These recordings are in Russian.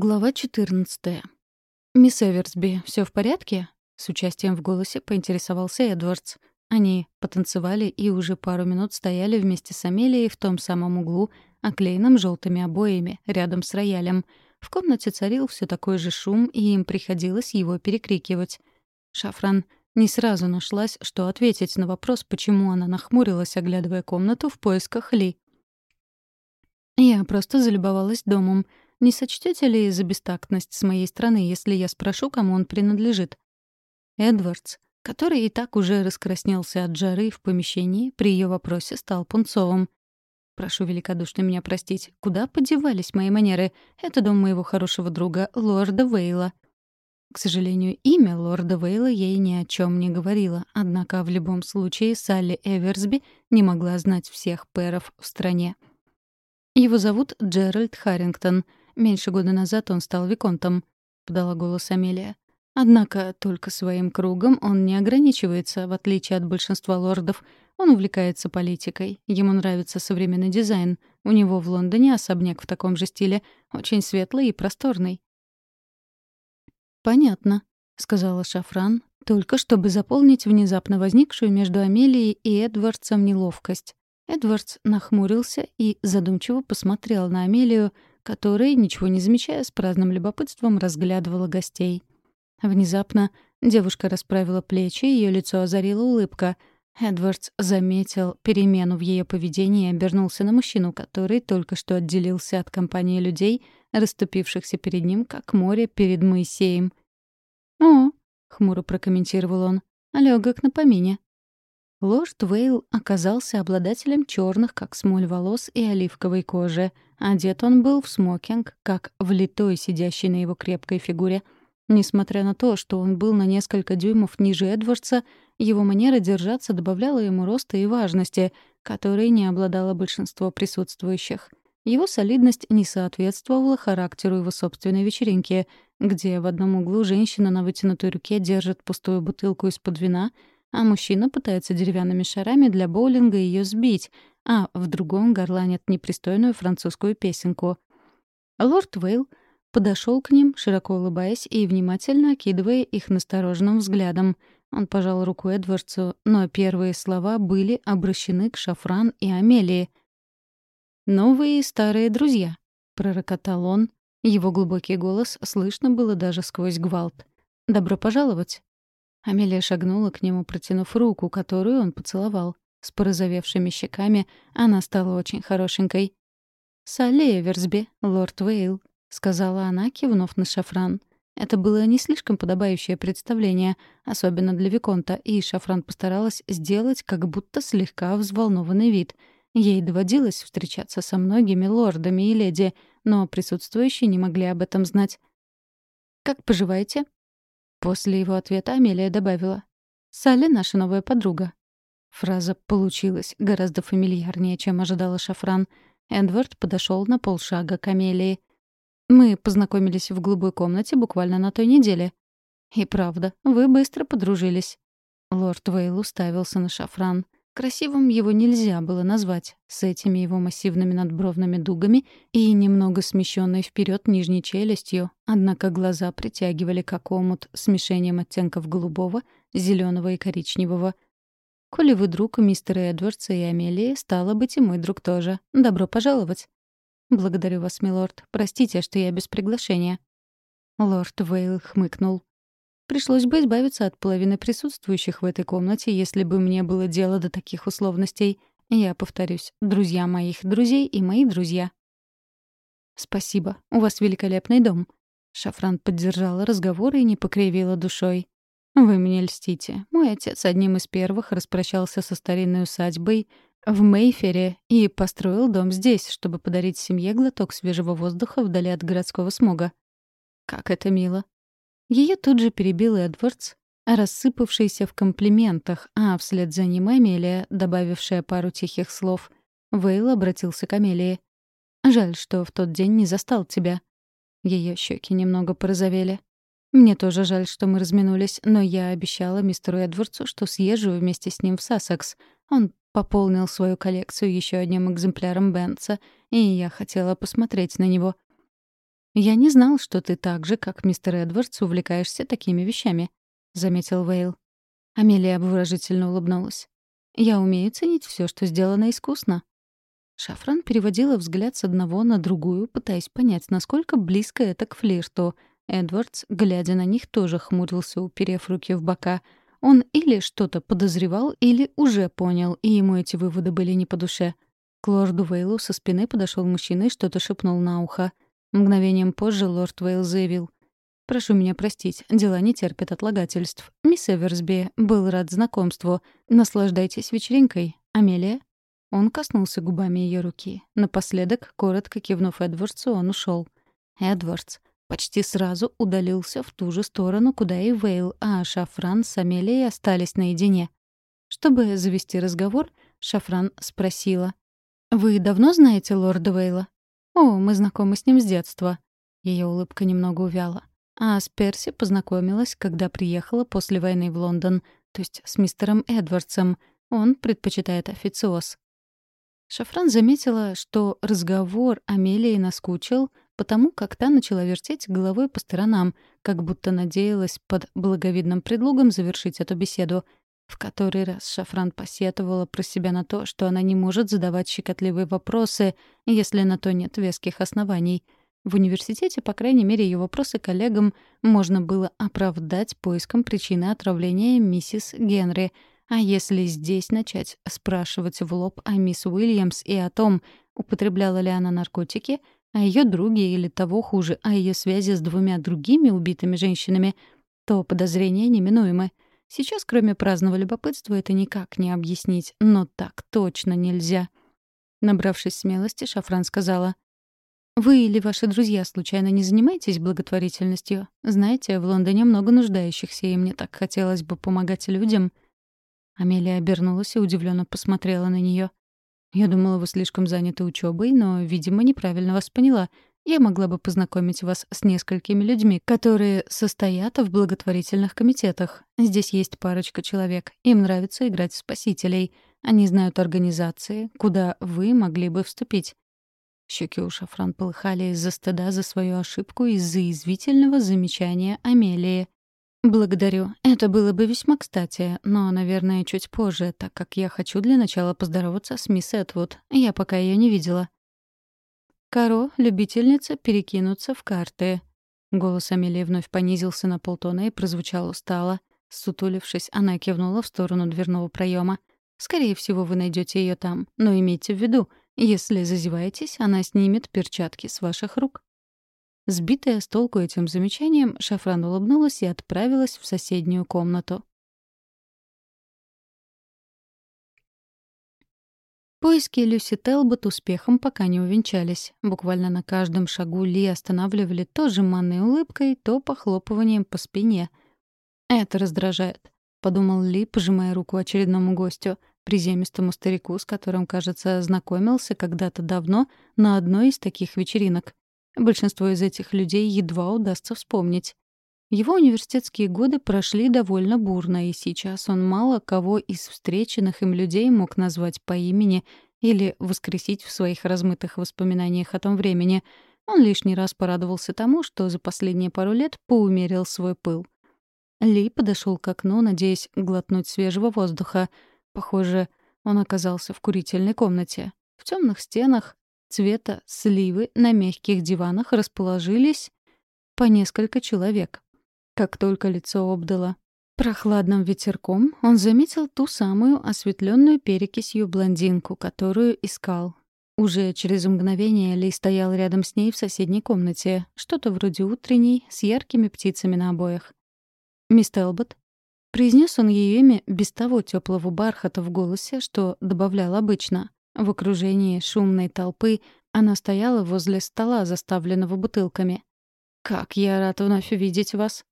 Глава 14. «Мисс Эверсби, все в порядке?» С участием в голосе поинтересовался Эдвардс. Они потанцевали и уже пару минут стояли вместе с Амелией в том самом углу, оклеенном желтыми обоями, рядом с роялем. В комнате царил все такой же шум, и им приходилось его перекрикивать. Шафран не сразу нашлась, что ответить на вопрос, почему она нахмурилась, оглядывая комнату в поисках Ли. «Я просто залюбовалась домом», не сочтете ли за бестактность с моей стороны, если я спрошу, кому он принадлежит? Эдвардс, который и так уже раскраснелся от жары в помещении, при ее вопросе стал пунцовым. Прошу великодушно меня простить. Куда подевались мои манеры? Это дом моего хорошего друга, лорда Вейла. К сожалению, имя лорда Вейла ей ни о чем не говорило, однако в любом случае Салли Эверсби не могла знать всех пэров в стране. Его зовут Джеральд Харрингтон — Меньше года назад он стал виконтом», — подала голос Амелия. Однако только своим кругом он не ограничивается, в отличие от большинства лордов. Он увлекается политикой. Ему нравится современный дизайн. У него в Лондоне особняк в таком же стиле, очень светлый и просторный. «Понятно», — сказала Шафран, только чтобы заполнить внезапно возникшую между Амелией и Эдвардсом неловкость. Эдвардс нахмурился и задумчиво посмотрел на Амелию, которая, ничего не замечая, с праздным любопытством разглядывала гостей. Внезапно девушка расправила плечи, ее лицо озарила улыбка. Эдвардс заметил перемену в ее поведении и обернулся на мужчину, который только что отделился от компании людей, расступившихся перед ним, как море перед Моисеем. «О», — хмуро прокомментировал он, — «лёгок на помине». Лорд Вейл оказался обладателем черных, как смоль волос и оливковой кожи. Одет он был в смокинг, как влитой, сидящий на его крепкой фигуре. Несмотря на то, что он был на несколько дюймов ниже Эдвардса, его манера держаться добавляла ему роста и важности, которой не обладало большинство присутствующих. Его солидность не соответствовала характеру его собственной вечеринки, где в одном углу женщина на вытянутой руке держит пустую бутылку из-под вина — а мужчина пытается деревянными шарами для боулинга ее сбить, а в другом горланит непристойную французскую песенку. Лорд Вейл подошел к ним, широко улыбаясь и внимательно окидывая их настороженным взглядом. Он пожал руку Эдвардсу, но первые слова были обращены к Шафран и Амелии. «Новые и старые друзья», — пророкотал он. Его глубокий голос слышно было даже сквозь гвалт. «Добро пожаловать!» Амелия шагнула к нему, протянув руку, которую он поцеловал. С порозовевшими щеками она стала очень хорошенькой. «Салли Эверсби, лорд Вейл», — сказала она, кивнув на шафран. Это было не слишком подобающее представление, особенно для Виконта, и Шафран постаралась сделать как будто слегка взволнованный вид. Ей доводилось встречаться со многими лордами и леди, но присутствующие не могли об этом знать. «Как поживаете?» После его ответа Амелия добавила. «Салли — наша новая подруга». Фраза получилась гораздо фамильярнее, чем ожидала Шафран. Эдвард подошел на полшага к Амелии. «Мы познакомились в голубой комнате буквально на той неделе». «И правда, вы быстро подружились». Лорд Вейл уставился на Шафран. Красивым его нельзя было назвать, с этими его массивными надбровными дугами и немного смещенной вперед нижней челюстью, однако глаза притягивали как омут смешением оттенков голубого, зеленого и коричневого. «Коли вы друг мистера Эдвардса и Амелии, стало быть, и мой друг тоже. Добро пожаловать». «Благодарю вас, милорд. Простите, что я без приглашения». Лорд Вейл хмыкнул. Пришлось бы избавиться от половины присутствующих в этой комнате, если бы мне было дело до таких условностей. Я повторюсь, друзья моих друзей и мои друзья. «Спасибо. У вас великолепный дом». Шафран поддержала разговор и не покривила душой. «Вы мне льстите. Мой отец одним из первых распрощался со старинной усадьбой в Мейфере и построил дом здесь, чтобы подарить семье глоток свежего воздуха вдали от городского смога. Как это мило. Ее тут же перебил Эдвардс, рассыпавшийся в комплиментах, а вслед за ним Амелия, добавившая пару тихих слов. Вейл обратился к Амелии. «Жаль, что в тот день не застал тебя». Ее щеки немного порозовели. «Мне тоже жаль, что мы разминулись, но я обещала мистеру Эдвардсу, что съезжу вместе с ним в Сассекс. Он пополнил свою коллекцию еще одним экземпляром Бенца, и я хотела посмотреть на него». «Я не знал, что ты так же, как мистер Эдвардс, увлекаешься такими вещами», — заметил Вейл. Амелия обворожительно улыбнулась. «Я умею ценить все, что сделано искусно». Шафран переводила взгляд с одного на другую, пытаясь понять, насколько близко это к флирту. Эдвардс, глядя на них, тоже хмурился, уперев руки в бока. Он или что-то подозревал, или уже понял, и ему эти выводы были не по душе. К лорду Вейлу со спины подошел мужчина и что-то шепнул на ухо. Мгновением позже лорд Вейл заявил. «Прошу меня простить, дела не терпят отлагательств. Мисс Эверсби был рад знакомству. Наслаждайтесь вечеринкой. Амелия?» Он коснулся губами ее руки. Напоследок, коротко кивнув Эдвардсу, он ушел. Эдвардс почти сразу удалился в ту же сторону, куда и Вейл, а Шафран с Амелией остались наедине. Чтобы завести разговор, Шафран спросила. «Вы давно знаете лорда Вейла?» «О, мы знакомы с ним с детства». Ее улыбка немного увяла. А с Перси познакомилась, когда приехала после войны в Лондон, то есть с мистером Эдвардсом. Он предпочитает официоз. Шафран заметила, что разговор Амелии наскучил, потому как та начала вертеть головой по сторонам, как будто надеялась под благовидным предлогом завершить эту беседу — в который раз Шафран посетовала про себя на то, что она не может задавать щекотливые вопросы, если на то нет веских оснований. В университете, по крайней мере, ее вопросы коллегам можно было оправдать поиском причины отравления миссис Генри. А если здесь начать спрашивать в лоб о мисс Уильямс и о том, употребляла ли она наркотики, о ее друге или того хуже, о ее связи с двумя другими убитыми женщинами, то подозрения неминуемы — Сейчас, кроме праздного любопытства, это никак не объяснить, но так точно нельзя. Набравшись смелости, Шафран сказала, «Вы или ваши друзья случайно не занимаетесь благотворительностью? Знаете, в Лондоне много нуждающихся, и мне так хотелось бы помогать людям». Амелия обернулась и удивленно посмотрела на нее. «Я думала, вы слишком заняты учебой, но, видимо, неправильно вас поняла. Я могла бы познакомить вас с несколькими людьми, которые состоят в благотворительных комитетах. Здесь есть парочка человек. Им нравится играть в спасителей. Они знают организации, куда вы могли бы вступить. Щеки у Шафран полыхали из-за стыда за свою ошибку из-за извительного замечания Амелии. «Благодарю. Это было бы весьма кстати, но, наверное, чуть позже, так как я хочу для начала поздороваться с мисс Этвуд. Я пока ее не видела». Каро — любительница перекинуться в карты. Голос Амелии вновь понизился на полтона и прозвучал устало. Сутулившись, она кивнула в сторону дверного проема. «Скорее всего, вы найдете ее там, но имейте в виду, если зазеваетесь, она снимет перчатки с ваших рук». Сбитая с толку этим замечанием, Шафран улыбнулась и отправилась в соседнюю комнату. Поиски Люси Телбот успехом пока не увенчались. Буквально на каждом шагу Ли останавливали то жеманной улыбкой, то похлопыванием по спине. «Это раздражает», — подумал Ли, пожимая руку очередному гостю, приземистому старику, с которым, кажется, знакомился когда-то давно на одной из таких вечеринок. Большинство из этих людей едва удастся вспомнить. Его университетские годы прошли довольно бурно, и сейчас он мало кого из встреченных им людей мог назвать по имени или воскресить в своих размытых воспоминаниях о том времени. Он лишний раз порадовался тому, что за последние пару лет поумерил свой пыл. Ли подошел к окну, надеясь глотнуть свежего воздуха. Похоже, он оказался в курительной комнате. В темных стенах цвета сливы на мягких диванах расположились по несколько человек. Как только лицо обдало прохладным ветерком, он заметил ту самую осветленную перекисью блондинку, которую искал. Уже через мгновение Ли стоял рядом с ней в соседней комнате, что-то вроде утренней, с яркими птицами на обоях. «Мисс Телбот», Произнес он ее имя без того теплого бархата в голосе, что добавлял обычно. В окружении шумной толпы она стояла возле стола, заставленного бутылками. «Как я рад вновь увидеть вас!»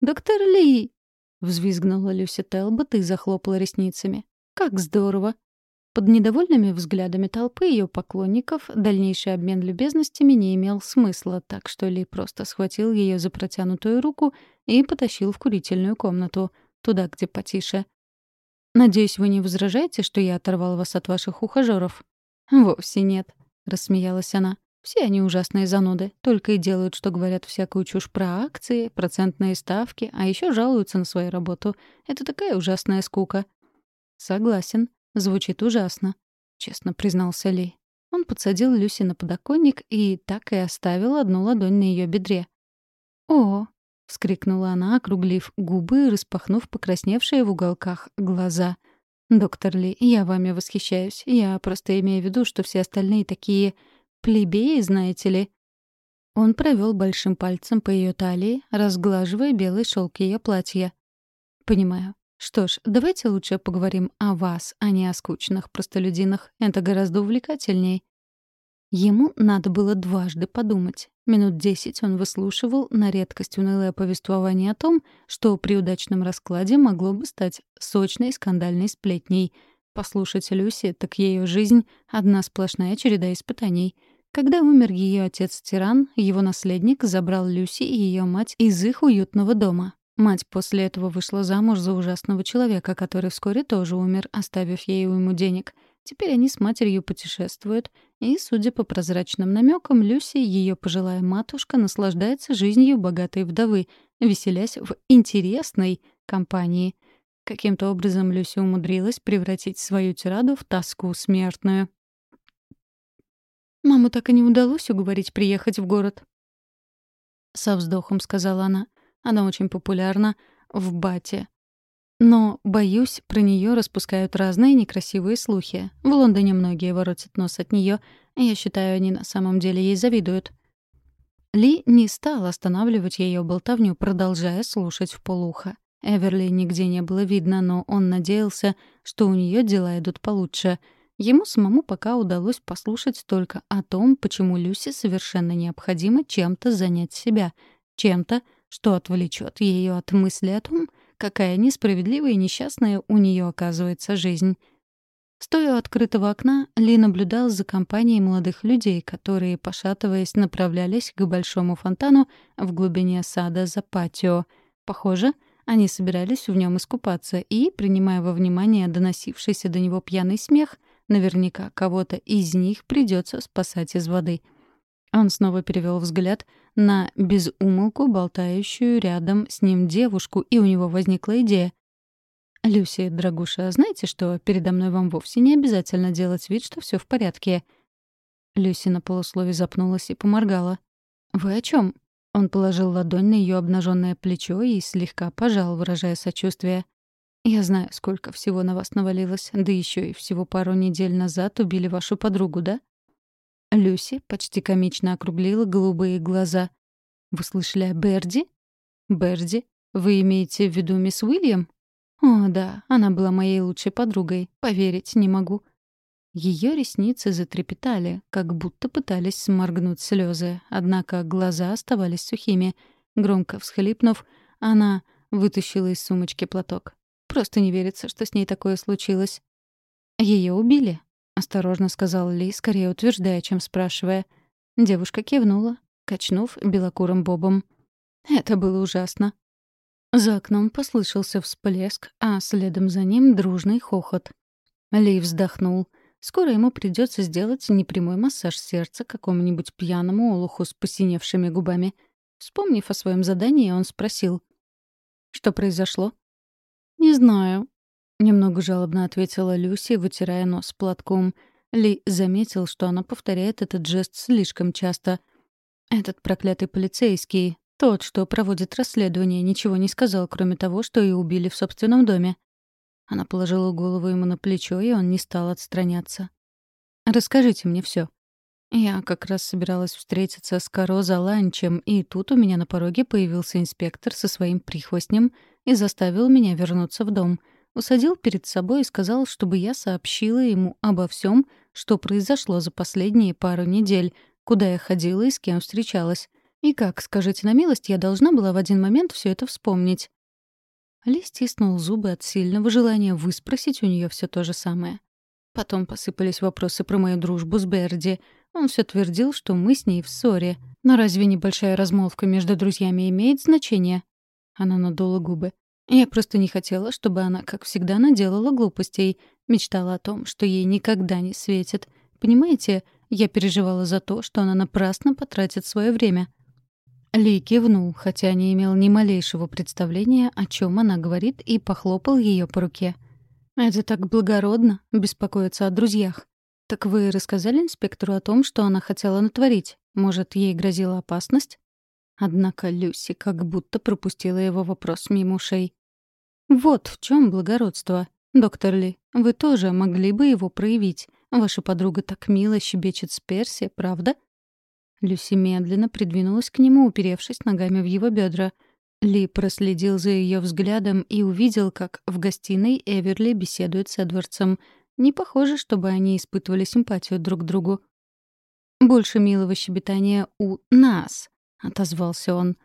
«Доктор Ли!» — взвизгнула Люси Телбот и захлопала ресницами. «Как здорово!» Под недовольными взглядами толпы ее поклонников дальнейший обмен любезностями не имел смысла, так что Ли просто схватил ее за протянутую руку и потащил в курительную комнату, туда, где потише. «Надеюсь, вы не возражаете, что я оторвал вас от ваших ухажеров?» «Вовсе нет», — рассмеялась она. Все они ужасные зануды, только и делают, что говорят всякую чушь про акции, процентные ставки, а еще жалуются на свою работу. Это такая ужасная скука. Согласен, звучит ужасно, честно признался Ли. Он подсадил Люси на подоконник и так и оставил одну ладонь на ее бедре. «О!» — вскрикнула она, округлив губы и распахнув покрасневшие в уголках глаза. «Доктор Ли, я вами восхищаюсь. Я просто имею в виду, что все остальные такие плебеи, знаете ли». Он провел большим пальцем по ее талии, разглаживая белый шелк ее платья. «Понимаю. Что ж, давайте лучше поговорим о вас, а не о скучных простолюдинах. Это гораздо увлекательней. Ему надо было дважды подумать. Минут десять он выслушивал на редкость унылое повествование о том, что при удачном раскладе могло бы стать сочной скандальной сплетней. Послушать Люси, так ее жизнь — одна сплошная череда испытаний. Когда умер ее отец-тиран, его наследник забрал Люси и ее мать из их уютного дома. Мать после этого вышла замуж за ужасного человека, который вскоре тоже умер, оставив ей уйму денег. Теперь они с матерью путешествуют, и, судя по прозрачным намекам, Люси, ее пожилая матушка, наслаждается жизнью богатой вдовы, веселясь в интересной компании. Каким-то образом Люси умудрилась превратить свою тираду в тоску смертную. «Маму так и не удалось уговорить приехать в город», — со вздохом сказала она. Она очень популярна в Бате. Но, боюсь, про нее распускают разные некрасивые слухи. В Лондоне многие воротят нос от нее. Я считаю, они на самом деле ей завидуют. Ли не стал останавливать ее болтовню, продолжая слушать в полухо. Эверли нигде не было видно, но он надеялся, что у нее дела идут получше. Ему самому пока удалось послушать только о том, почему Люси совершенно необходимо чем-то занять себя, чем-то, что отвлечет ее от мысли о том, какая несправедливая и несчастная у нее оказывается жизнь. Стоя у открытого окна, Ли наблюдал за компанией молодых людей, которые, пошатываясь, направлялись к большому фонтану в глубине сада за патио. Похоже, они собирались в нем искупаться и, принимая во внимание доносившийся до него пьяный смех, наверняка кого-то из них придется спасать из воды — он снова перевел взгляд на безумолку болтающую рядом с ним девушку, и у него возникла идея. «Люси, дорогуша, знаете что, передо мной вам вовсе не обязательно делать вид, что все в порядке». Люси на полуслове запнулась и поморгала. «Вы о чем? Он положил ладонь на ее обнаженное плечо и слегка пожал, выражая сочувствие. «Я знаю, сколько всего на вас навалилось, да еще и всего пару недель назад убили вашу подругу, да?» Люси почти комично округлила голубые глаза. «Вы слышали о Берди?» «Берди? Вы имеете в виду мисс Уильям?» «О, да, она была моей лучшей подругой. Поверить не могу». Ее ресницы затрепетали, как будто пытались сморгнуть слезы, однако глаза оставались сухими. Громко всхлипнув, она вытащила из сумочки платок. Просто не верится, что с ней такое случилось. Ее убили. Осторожно сказал Ли, скорее утверждая, чем спрашивая. Девушка кивнула, качнув белокурым бобом. Это было ужасно. За окном послышался всплеск, а следом за ним дружный хохот. Ли вздохнул. Скоро ему придется сделать непрямой массаж сердца какому-нибудь пьяному олуху с посиневшими губами. Вспомнив о своем задании, он спросил. «Что произошло?» «Не знаю», Немного жалобно ответила Люси, вытирая нос платком. Ли заметил, что она повторяет этот жест слишком часто. Этот проклятый полицейский, тот, что проводит расследование, ничего не сказал, кроме того, что и убили в собственном доме. Она положила голову ему на плечо, и он не стал отстраняться. «Расскажите мне все. Я как раз собиралась встретиться с Каро за ланчем, и тут у меня на пороге появился инспектор со своим прихвостнем и заставил меня вернуться в дом — усадил перед собой и сказал, чтобы я сообщила ему обо всем, что произошло за последние пару недель, куда я ходила и с кем встречалась. И как, скажите на милость, я должна была в один момент все это вспомнить. Ли стиснул зубы от сильного желания выспросить у нее все то же самое. Потом посыпались вопросы про мою дружбу с Берди. Он все твердил, что мы с ней в ссоре. Но разве небольшая размолвка между друзьями имеет значение? Она надула губы. Я просто не хотела, чтобы она, как всегда, наделала глупостей. Мечтала о том, что ей никогда не светит. Понимаете, Я переживала за то, что она напрасно потратит свое время. Ли кивнул, хотя не имел ни малейшего представления, о чем она говорит, и похлопал ее по руке. «Это так благородно — беспокоиться о друзьях. Так вы рассказали инспектору о том, что она хотела натворить? Может, ей грозила опасность?» Однако Люси как будто пропустила его вопрос мимо ушей. «Вот в чем благородство. Доктор Ли, вы тоже могли бы его проявить. Ваша подруга так мило щебечет с Перси, правда?» Люси медленно придвинулась к нему, уперевшись ногами в его бедра. Ли проследил за ее взглядом и увидел, как в гостиной Эверли беседует с Эдвардсом. Не похоже, чтобы они испытывали симпатию друг к другу. «Больше милого щебетания у нас», — отозвался он.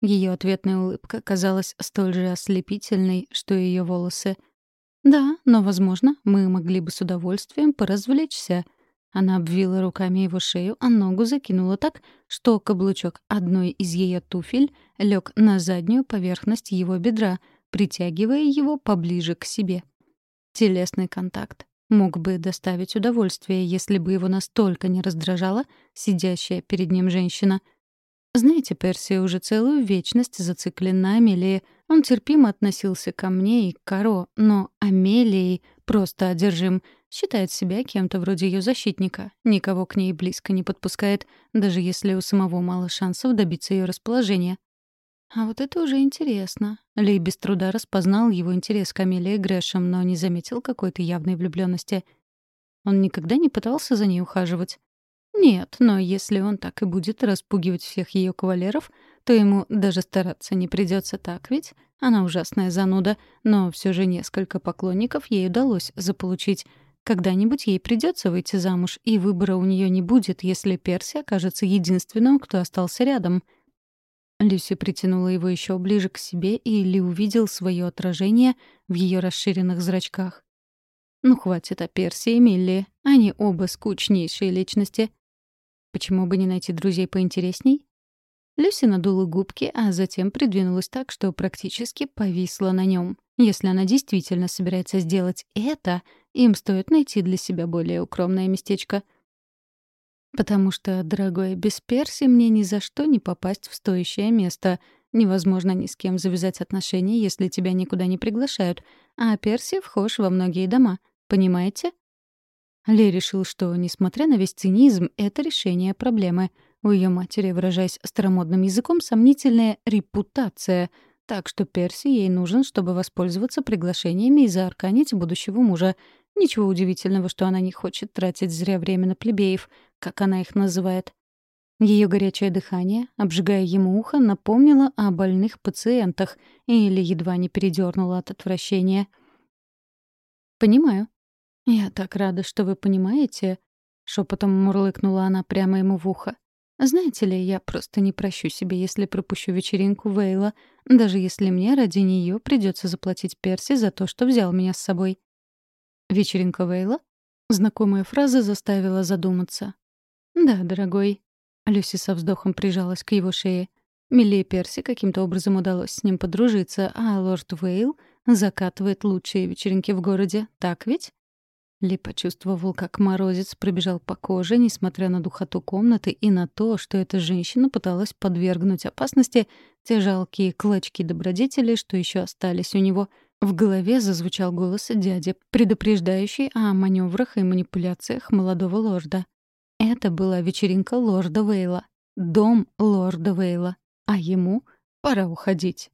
Ее ответная улыбка казалась столь же ослепительной, что и ее волосы. «Да, но, возможно, мы могли бы с удовольствием поразвлечься», она обвила руками его шею, а ногу закинула так, что каблучок одной из ее туфель лег на заднюю поверхность его бедра, притягивая его поближе к себе. Телесный контакт мог бы доставить удовольствие, если бы его настолько не раздражала сидящая перед ним женщина. Знаете, Персия уже целую вечность зациклен на Амелии. Он терпимо относился ко мне и к Каро, но Амелией просто одержим — Считает себя кем-то вроде ее защитника, никого к ней близко не подпускает, даже если у самого мало шансов добиться ее расположения. А вот это уже интересно. Лей без труда распознал его интерес к Амелии Грэшем, но не заметил какой-то явной влюбленности. Он никогда не пытался за ней ухаживать. Нет, но если он так и будет распугивать всех ее кавалеров, то ему даже стараться не придется так, ведь она ужасная зануда, но все же несколько поклонников ей удалось заполучить — когда-нибудь ей придется выйти замуж, и выбора у нее не будет, если Перси окажется единственным, кто остался рядом. Люси притянула его еще ближе к себе, и Ли увидел свое отражение в ее расширенных зрачках. Ну, хватит о Перси и Милли. Они оба скучнейшие личности. Почему бы не найти друзей поинтересней? Люси надула губки, а затем придвинулась так, что практически повисла на нем. Если она действительно собирается сделать это, им стоит найти для себя более укромное местечко. Потому что, дорогой, без Перси мне ни за что не попасть в стоящее место. Невозможно ни с кем завязать отношения, если тебя никуда не приглашают. А Перси вхож во многие дома. Понимаете? Ли решил, что, несмотря на весь цинизм, это решение проблемы. У ее матери, выражаясь старомодным языком, сомнительная репутация — так что Перси ей нужен, чтобы воспользоваться приглашениями и заарканить будущего мужа. Ничего удивительного, что она не хочет тратить зря время на плебеев, как она их называет. Ее горячее дыхание, обжигая ему ухо, напомнило о больных пациентах или едва не передернуло от отвращения. «Понимаю. Я так рада, что вы понимаете», — шепотом мурлыкнула она прямо ему в ухо. Знаете ли, я просто не прощу себе, если пропущу вечеринку Вейла, даже если мне ради нее придется заплатить Перси за то, что взял меня с собой. Вечеринка Вейла? Знакомая фраза заставила задуматься. «Да, дорогой». Люси со вздохом прижалась к его шее. Милли Перси каким-то образом удалось с ним подружиться, а лорд Вейл закатывает лучшие вечеринки в городе, так ведь? Ли почувствовал, как морозец пробежал по коже, несмотря на духоту комнаты и на то, что эта женщина пыталась подвергнуть опасности те жалкие клочки добродетели, что еще остались у него. В голове зазвучал голос дяди, предупреждающий о маневрах и манипуляциях молодого лорда. Это была вечеринка лорда Вейла. Дом лорда Вейла. А ему пора уходить.